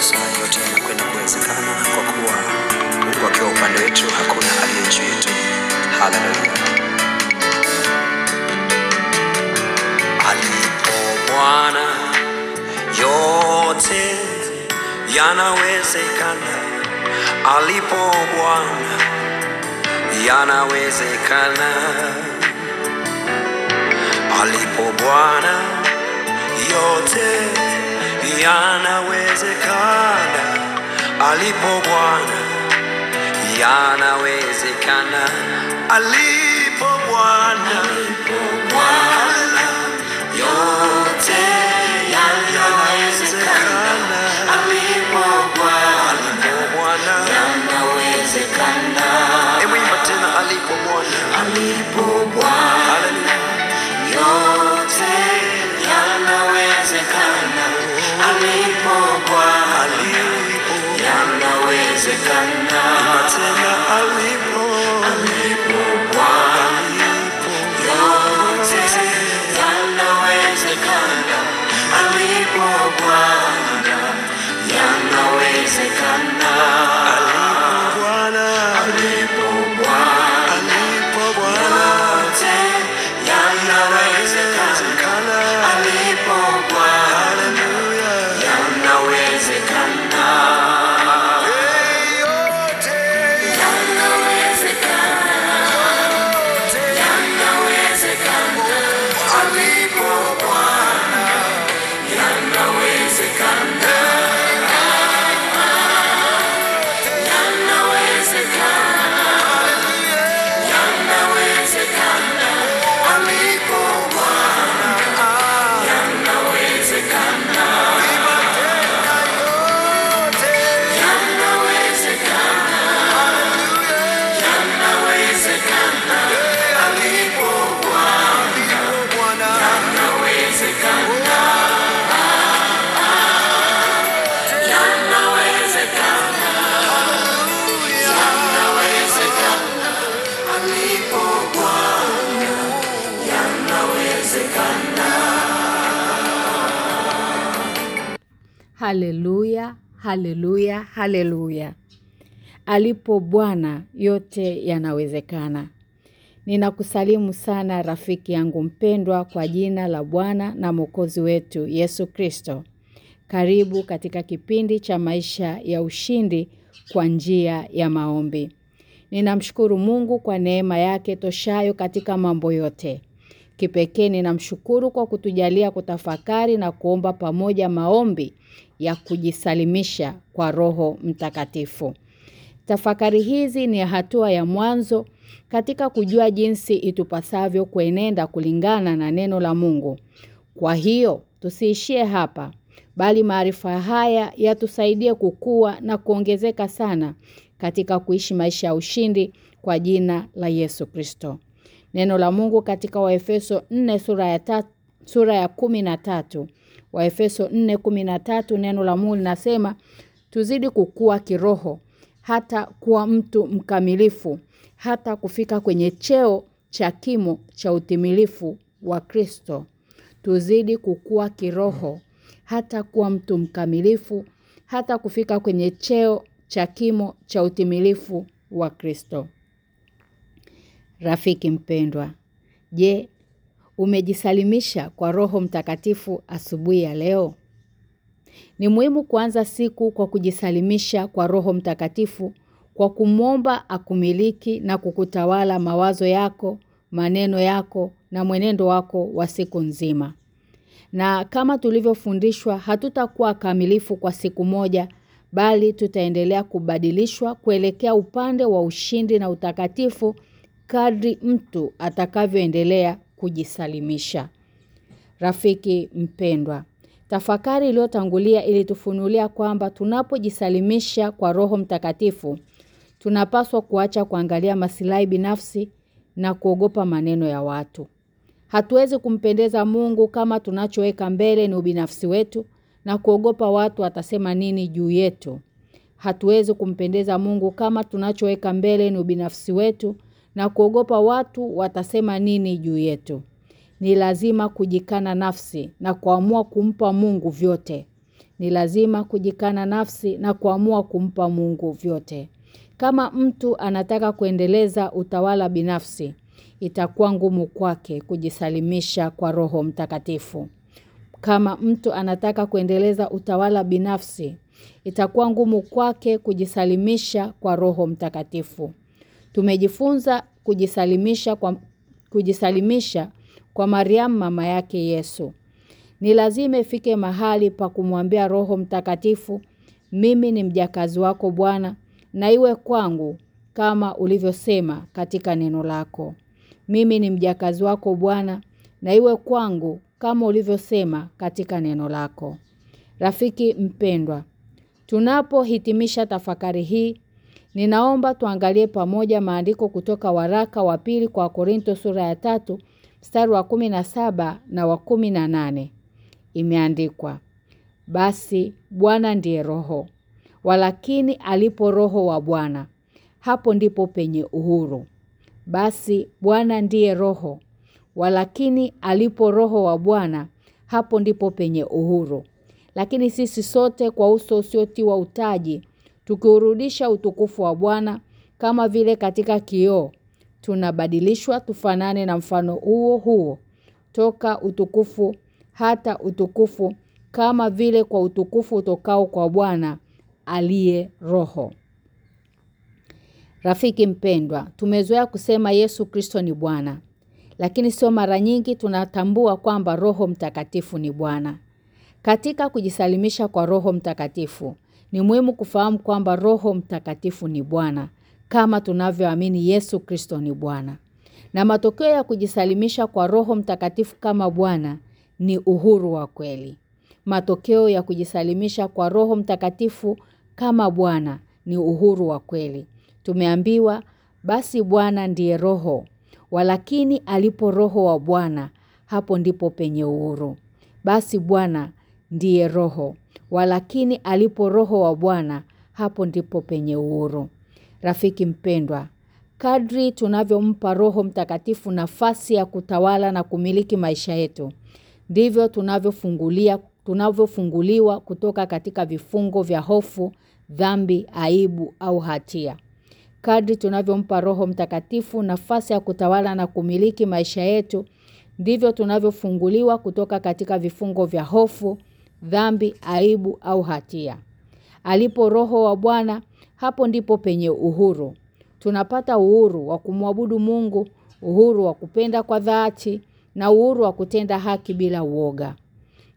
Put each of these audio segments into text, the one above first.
sasa yote yanakwenda kuwezekana kwa kuwa Mungu akiwa upande wetu hakuna aliye juu yetu. Haleluya. Alipo Bwana yote yanawezekana. Alipo Bwana yanawezekana. Alipo Bwana yote yanawezekana. Alipo Bwana yanawezekana. Alipo Bwana yote yanawezekana. Alipo Bwana yanawezekana Hebu imba tena, alipo Bwana alipo Bwana alipo alipo Bwana yote yanawezekana Haleluya, haleluya, haleluya. Alipo Bwana yote yanawezekana. Ninakusalimu sana rafiki yangu mpendwa kwa jina la Bwana na Mwokozi wetu Yesu Kristo. Karibu katika kipindi cha maisha ya ushindi kwa njia ya maombi. Ninamshukuru Mungu kwa neema yake toshayo katika mambo yote. Kipekee ninamshukuru kwa kutujalia kutafakari na kuomba pamoja maombi ya kujisalimisha kwa Roho Mtakatifu. Tafakari hizi ni hatua ya mwanzo katika kujua jinsi itupasavyo kuenenda kulingana na neno la Mungu. Kwa hiyo, tusiishie hapa, bali maarifa haya yatusaidie kukua na kuongezeka sana katika kuishi maisha ya ushindi kwa jina la Yesu Kristo. Neno la Mungu katika Waefeso 4 sura ya tatu, sura ya 13. Waefeso 4:13 neno la Mungu linasema tuzidi kukua kiroho hata kuwa mtu mkamilifu hata kufika kwenye cheo cha kimo cha utimilifu wa Kristo. Tuzidi kukua kiroho hata kuwa mtu mkamilifu hata kufika kwenye cheo cha kimo cha utimilifu wa Kristo. Rafiki mpendwa, je, umejisalimisha kwa Roho Mtakatifu asubuhi ya leo? Ni muhimu kuanza siku kwa kujisalimisha kwa Roho Mtakatifu kwa kumwomba akumiliki na kukutawala mawazo yako, maneno yako na mwenendo wako wa siku nzima. Na kama tulivyofundishwa hatutakuwa kamilifu kwa siku moja bali tutaendelea kubadilishwa kuelekea upande wa ushindi na utakatifu kadri mtu atakavyoendelea kujisalimisha. Rafiki mpendwa, tafakari iliyotangulia ilitufunulia kwamba tunapojisalimisha kwa Roho Mtakatifu, tunapaswa kuacha kuangalia masilahi binafsi na kuogopa maneno ya watu. Hatuwezi kumpendeza Mungu kama tunachoweka mbele ni ubinafsi wetu na kuogopa watu watasema nini juu yetu. Hatuwezi kumpendeza Mungu kama tunachoweka mbele ni ubinafsi wetu na kuogopa watu watasema nini juu yetu. Ni lazima kujikana nafsi na kuamua kumpa Mungu vyote. ni lazima kujikana nafsi na kuamua kumpa Mungu vyote. Kama mtu anataka kuendeleza utawala binafsi, itakuwa ngumu kwake kujisalimisha kwa Roho Mtakatifu. Kama mtu anataka kuendeleza utawala binafsi, itakuwa ngumu kwake kujisalimisha kwa Roho Mtakatifu. Tumejifunza kujisalimisha kwa kujisalimisha kwa Mariamu mama yake Yesu. Ni lazima ifike mahali pa kumwambia Roho Mtakatifu, mimi ni mjakazi wako Bwana, na iwe kwangu kama ulivyosema katika neno lako. Mimi ni mjakazi wako Bwana, na iwe kwangu kama ulivyosema katika neno lako. Rafiki mpendwa, tunapohitimisha tafakari hii, ninaomba tuangalie pamoja maandiko kutoka waraka wa pili kwa Korinto sura ya tatu mstari wa kumi na saba na wa kumi na nane Imeandikwa, basi Bwana ndiye roho, walakini alipo roho wa Bwana, hapo ndipo penye uhuru. Basi Bwana ndiye roho, walakini alipo roho wa Bwana, hapo ndipo penye uhuru. Lakini sisi sote kwa uso usiotiwa utaji, tukiurudisha utukufu wa Bwana kama vile katika kioo, tunabadilishwa tufanane na mfano huo huo toka utukufu hata utukufu kama vile kwa utukufu utokao kwa Bwana aliye roho. Rafiki mpendwa, tumezoea kusema Yesu Kristo ni Bwana. Lakini sio mara nyingi tunatambua kwamba Roho Mtakatifu ni Bwana. Katika kujisalimisha kwa Roho Mtakatifu, ni muhimu kufahamu kwamba Roho Mtakatifu ni Bwana kama tunavyoamini Yesu Kristo ni Bwana. Na matokeo ya kujisalimisha kwa Roho Mtakatifu kama Bwana ni uhuru wa kweli. Matokeo ya kujisalimisha kwa Roho Mtakatifu kama Bwana ni uhuru wa kweli. Tumeambiwa basi Bwana ndiye roho, walakini alipo roho wa Bwana hapo ndipo penye uhuru. Basi Bwana ndiye roho, walakini alipo roho wa Bwana hapo ndipo penye uhuru. Rafiki mpendwa, kadri tunavyompa Roho Mtakatifu nafasi ya kutawala na kumiliki maisha yetu, ndivyo tunavyofungulia tunavyofunguliwa kutoka katika vifungo vya hofu, dhambi, aibu au hatia. Kadri tunavyompa Roho Mtakatifu nafasi ya kutawala na kumiliki maisha yetu, ndivyo tunavyofunguliwa kutoka katika vifungo vya hofu, dhambi, aibu au hatia. Alipo Roho wa Bwana, hapo ndipo penye uhuru. Tunapata uhuru wa kumwabudu Mungu, uhuru wa kupenda kwa dhati na uhuru wa kutenda haki bila uoga.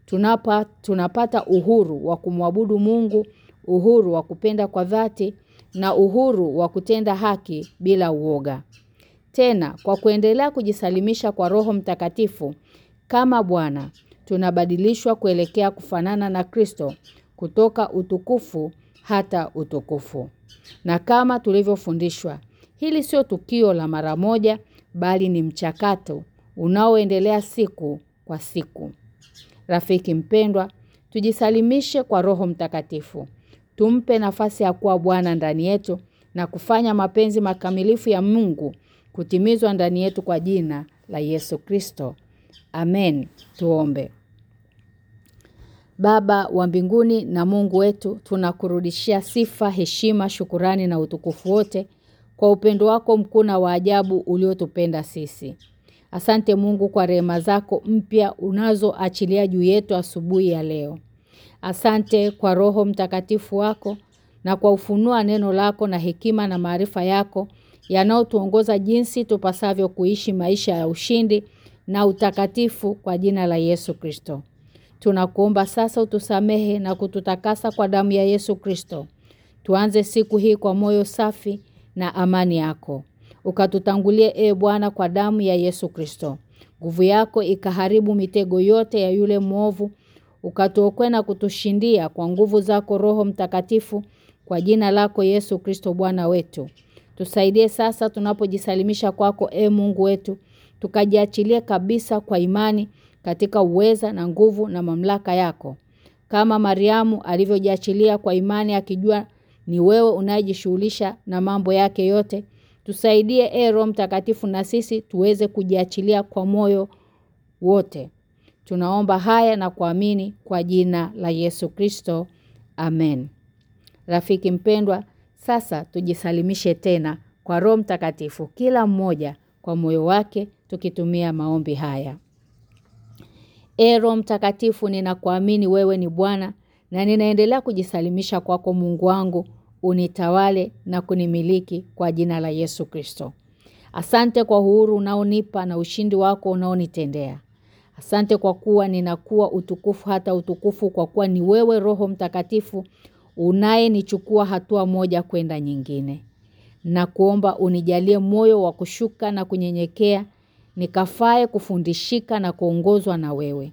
Tunapa, tunapata uhuru wa kumwabudu Mungu, uhuru wa kupenda kwa dhati na uhuru wa kutenda haki bila uoga. Tena kwa kuendelea kujisalimisha kwa Roho Mtakatifu kama Bwana, tunabadilishwa kuelekea kufanana na Kristo kutoka utukufu hata utukufu. Na kama tulivyofundishwa, hili sio tukio la mara moja bali ni mchakato unaoendelea siku kwa siku. Rafiki mpendwa, tujisalimishe kwa Roho Mtakatifu. Tumpe nafasi ya kuwa Bwana ndani yetu na kufanya mapenzi makamilifu ya Mungu kutimizwa ndani yetu kwa jina la Yesu Kristo. Amen. Tuombe. Baba wa mbinguni na Mungu wetu, tunakurudishia sifa, heshima, shukurani na utukufu wote kwa upendo wako mkuu na wa ajabu uliotupenda sisi. Asante Mungu kwa rehema zako mpya unazoachilia juu yetu asubuhi ya leo. Asante kwa Roho Mtakatifu wako na kwa ufunua neno lako na hekima na maarifa yako yanayotuongoza jinsi tupasavyo kuishi maisha ya ushindi na utakatifu kwa jina la Yesu Kristo. Tunakuomba sasa utusamehe na kututakasa kwa damu ya Yesu Kristo. Tuanze siku hii kwa moyo safi na amani yako. Ukatutangulie e Bwana kwa damu ya Yesu Kristo. Nguvu yako ikaharibu mitego yote ya yule mwovu, ukatuokoe na kutushindia kwa nguvu zako Roho Mtakatifu kwa jina lako Yesu Kristo Bwana wetu. Tusaidie sasa tunapojisalimisha kwako e Mungu wetu, tukajiachilie kabisa kwa imani katika uweza na nguvu na mamlaka yako. Kama Mariamu alivyojiachilia kwa imani akijua ni wewe unayejishughulisha na mambo yake yote, tusaidie e Roho Mtakatifu na sisi tuweze kujiachilia kwa moyo wote. Tunaomba haya na kuamini kwa jina la Yesu Kristo. Amen. Rafiki mpendwa, sasa tujisalimishe tena kwa Roho Mtakatifu kila mmoja kwa moyo wake tukitumia maombi haya. E Roho Mtakatifu ninakuamini wewe ni Bwana na ninaendelea kujisalimisha kwako Mungu wangu unitawale na kunimiliki kwa jina la Yesu Kristo. Asante kwa uhuru unaonipa na ushindi wako unaonitendea. Asante kwa kuwa ninakuwa utukufu hata utukufu kwa kuwa ni wewe Roho Mtakatifu unayenichukua hatua moja kwenda nyingine. Na kuomba unijalie moyo wa kushuka na kunyenyekea nikafae kufundishika na kuongozwa na wewe.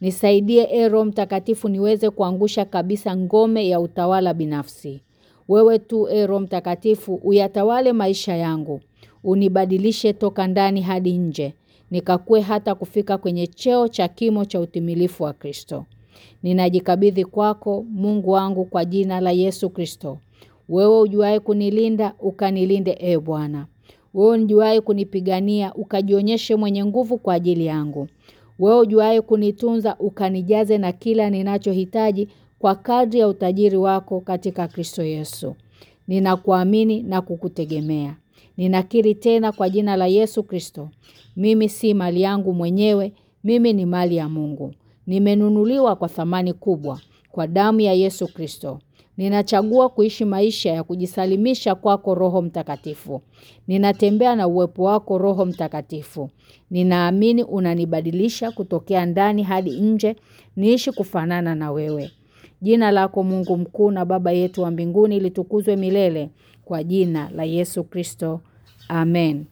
Nisaidie e Roho Mtakatifu niweze kuangusha kabisa ngome ya utawala binafsi. Wewe tu e Roho Mtakatifu uyatawale maisha yangu. Unibadilishe toka ndani hadi nje. Nikakue hata kufika kwenye cheo cha kimo cha utimilifu wa Kristo. Ninajikabidhi kwako Mungu wangu kwa jina la Yesu Kristo. Wewe ujuae kunilinda ukanilinde e Bwana. Wewe unjuaye kunipigania ukajionyeshe mwenye nguvu kwa ajili yangu. Wewe ujuaye kunitunza ukanijaze na kila ninachohitaji kwa kadri ya utajiri wako katika Kristo Yesu. Ninakuamini na kukutegemea. Ninakiri tena kwa jina la Yesu Kristo. Mimi si mali yangu mwenyewe, mimi ni mali ya Mungu. Nimenunuliwa kwa thamani kubwa kwa damu ya Yesu Kristo. Ninachagua kuishi maisha ya kujisalimisha kwako Roho Mtakatifu. Ninatembea na uwepo wako Roho Mtakatifu. Ninaamini unanibadilisha kutokea ndani hadi nje, niishi kufanana na wewe. Jina lako Mungu mkuu na Baba yetu wa mbinguni litukuzwe milele kwa jina la Yesu Kristo. Amen.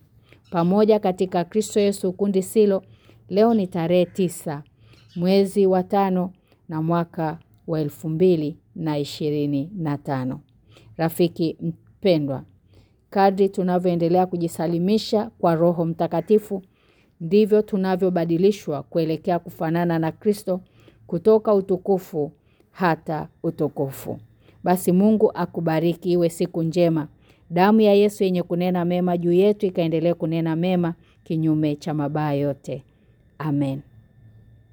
Pamoja katika Kristo Yesu kundi silo leo ni tarehe tisa mwezi wa tano na mwaka wa elfu mbili na ishirini na tano. Rafiki mpendwa, kadri tunavyoendelea kujisalimisha kwa Roho Mtakatifu ndivyo tunavyobadilishwa kuelekea kufanana na Kristo kutoka utukufu hata utukufu. Basi Mungu akubariki iwe siku njema. Damu ya Yesu yenye kunena mema juu yetu ikaendelee kunena mema kinyume cha mabaya yote. Amen.